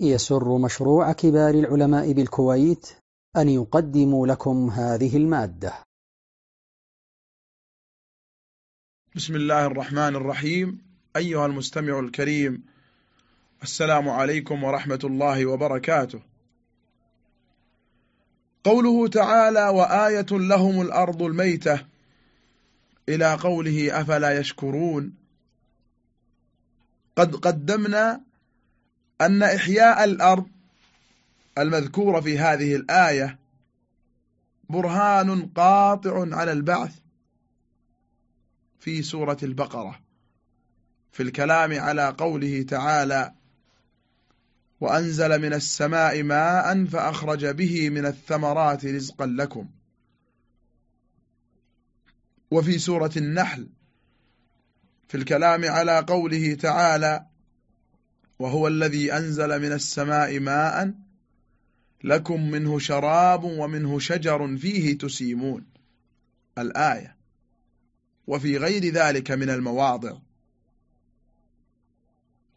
يسر مشروع كبار العلماء بالكويت أن يقدم لكم هذه المادة. بسم الله الرحمن الرحيم. أيها المستمع الكريم السلام عليكم ورحمة الله وبركاته. قوله تعالى وآية لهم الأرض الميتة. إلى قوله أفلا يشكرون؟ قد قدمنا أن إحياء الأرض المذكورة في هذه الآية برهان قاطع على البعث في سورة البقرة في الكلام على قوله تعالى وأنزل من السماء ماء فأخرج به من الثمرات رزقا لكم. وفي سورة النحل في الكلام على قوله تعالى وهو الذي أنزل من السماء ماء لكم منه شراب ومنه شجر فيه تسيمون. الآية. وفي غير ذلك من المواضع.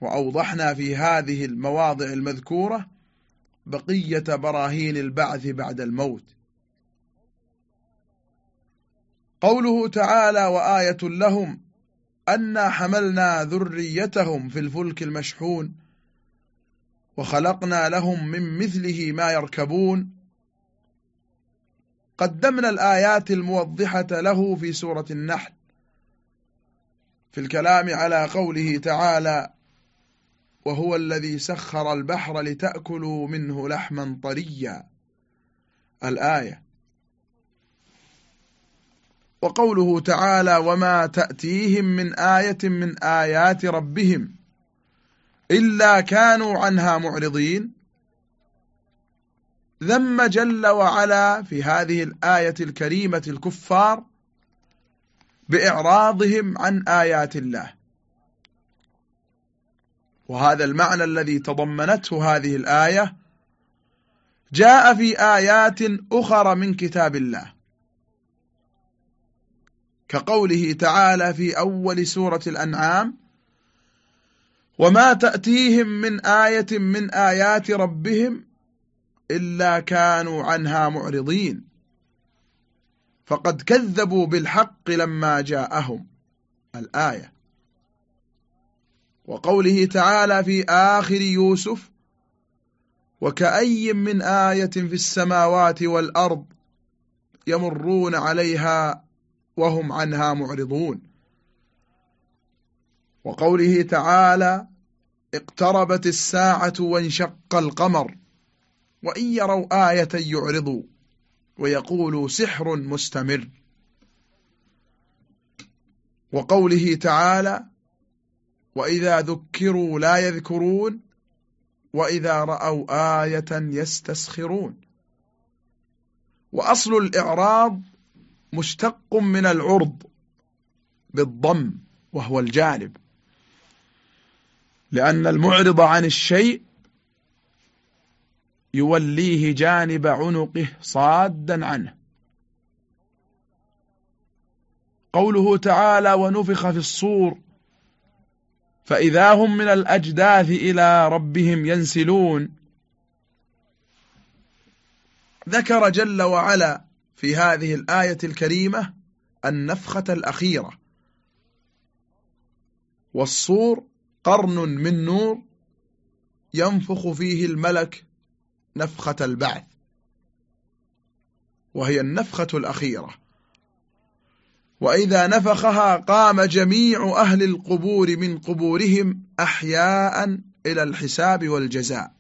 وأوضحنا في هذه المواضع المذكورة بقية براهين البعث بعد الموت. قوله تعالى وآية لهم أنا حملنا ذريتهم في الفلك المشحون وخلقنا لهم من مثله ما يركبون. قدمنا الآيات الموضحة له في سورة النحل في الكلام على قوله تعالى وهو الذي سخر البحر لتأكلوا منه لحما طريا. الآية وقوله تعالى وما تأتيهم من آية من آيات ربهم إلا كانوا عنها معرضين. ذم جل وعلا في هذه الآية الكريمة الكفار بإعراضهم عن آيات الله. وهذا المعنى الذي تضمنته هذه الآية. جاء في آيات أخرى من كتاب الله. كقوله تعالى في أول سورة الأنعام وما تأتيهم من آية من آيات ربهم إلا كانوا عنها معرضين. فقد كذبوا بالحق لما جاءهم الآية. وقوله تعالى في آخر يوسف وكأي من آية في السماوات والأرض يمرون عليها وهم عنها معرضون. وقوله تعالى اقتربت الساعة وانشق القمر وإن يروا آية يعرضوا ويقولوا سحر مستمر. وقوله تعالى وإذا ذكروا لا يذكرون وإذا رأوا آية يستسخرون. وأصل الإعراض مشتق من العرض بالضم وهو الجانب. لأن المعرض عن الشيء يوليه جانب عنقه صادا عنه. قوله تعالى ونفخ في الصور فإذا هم من الأجداث إلى ربهم ينسلون ذكر جل وعلا في هذه الآية الكريمة النفخة الأخيرة. والصور قرن من نور ينفخ فيه الملك نفخة البعث. وهي النفخة الأخيرة. وإذا نفخها قام جميع أهل القبور من قبورهم أحياء إلى الحساب والجزاء.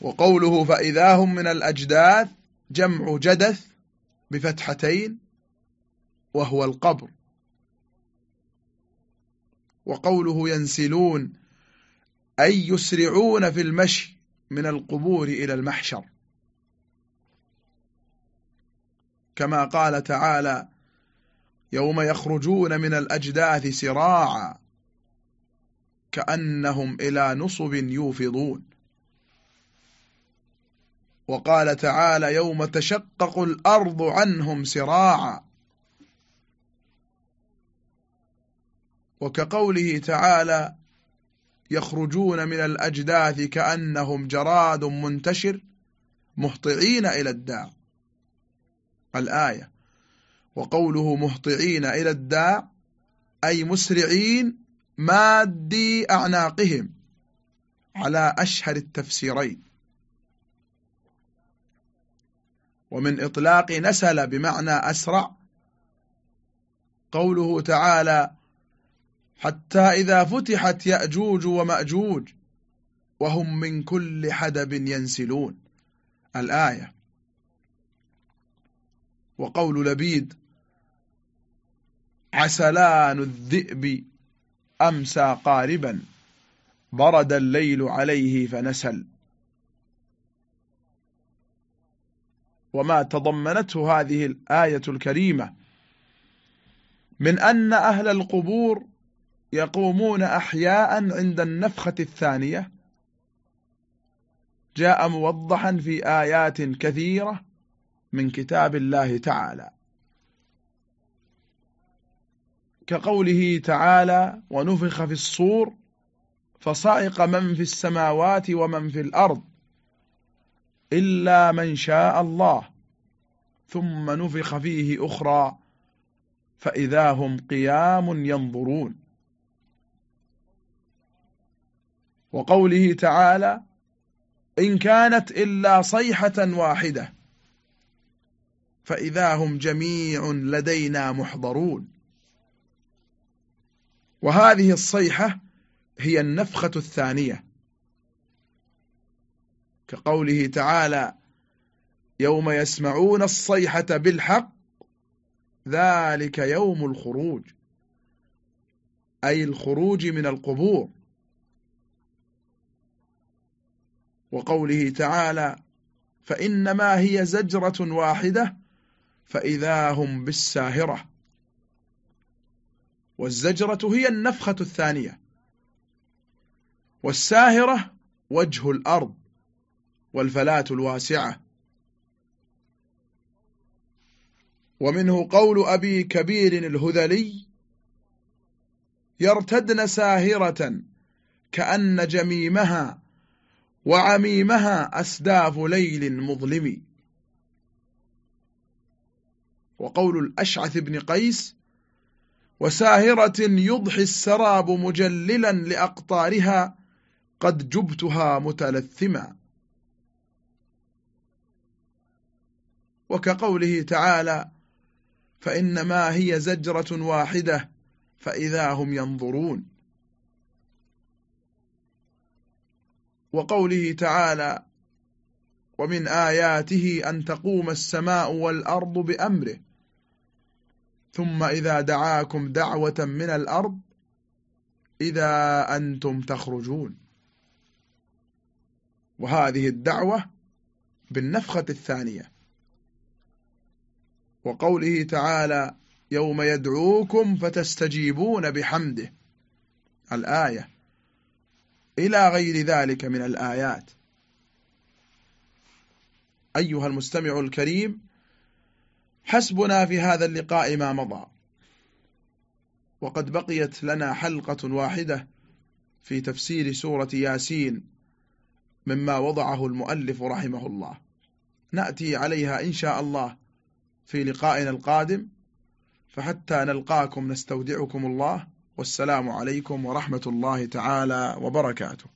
وقوله فإذا هم من الأجداث جمع جدث بفتحتين وهو القبر. وقوله ينسلون أي يسرعون في المشي من القبور إلى المحشر. كما قال تعالى يوم يخرجون من الأجداث سراعا كأنهم إلى نصب يوفضون. وقال تعالى يوم تشقق الأرض عنهم سراعا. وكقوله تعالى يخرجون من الأجداث كأنهم جراد منتشر مهطعين إلى الداع. الآية. وقوله مهطعين إلى الداع أي مسرعين مادي أعناقهم على أشهر التفسيرين. ومن إطلاق نسل بمعنى أسرع. قوله تعالى حتى إذا فتحت يأجوج ومأجوج وهم من كل حدب ينسلون الآية. وقول لبيد عسلان الذئب أمسى قاربا برد الليل عليه فنسل وما تضمنته هذه الآية الكريمة. من أن أهل القبور يقومون أحياء عند النفخة الثانية. جاء موضحا في آيات كثيرة من كتاب الله تعالى. كقوله تعالى ونفخ في الصور فصعق من في السماوات ومن في الأرض إلا من شاء الله. ثم نفخ فيه أخرى فإذا هم قيام ينظرون. وقوله تعالى إن كانت إلا صيحة واحدة فإذا هم جميع لدينا محضرون. وهذه الصيحة هي النفخة الثانية. كقوله تعالى يوم يسمعون الصيحة بالحق ذلك يوم الخروج أي الخروج من القبور. وقوله تعالى فإنما هي زجرة واحدة فإذا هم بالساهرة. والزجرة هي النفخة الثانية والساهرة وجه الأرض. والفلاة الواسعة. ومنه قول أبي كبير الهذلي يرتدن ساهرة كأن جميمها وعميمها أسداف ليل مظلم. وقول الأشعث بن قيس وساهرة يضحي السراب مجللا لأقطارها قد جبتها متلثما وكقوله تعالى فإنما هي زجرة واحدة فإذا هم ينظرون. وقوله تعالى ومن آياته أن تقوم السماء والأرض بأمره ثم إذا دعاكم دعوة من الأرض إذا أنتم تخرجون. وهذه الدعوة بالنفخة الثانية. وقوله تعالى يوم يدعوكم فتستجيبون بحمده. الآية. إلى غير ذلك من الآيات. أيها المستمع الكريم حسبنا في هذا اللقاء ما مضى. وقد بقيت لنا حلقة واحدة في تفسير سورة ياسين مما وضعه المؤلف رحمه الله. نأتي عليها إن شاء الله. في لقائنا القادم فحتى نلقاكم نستودعكم الله والسلام عليكم ورحمة الله تعالى وبركاته.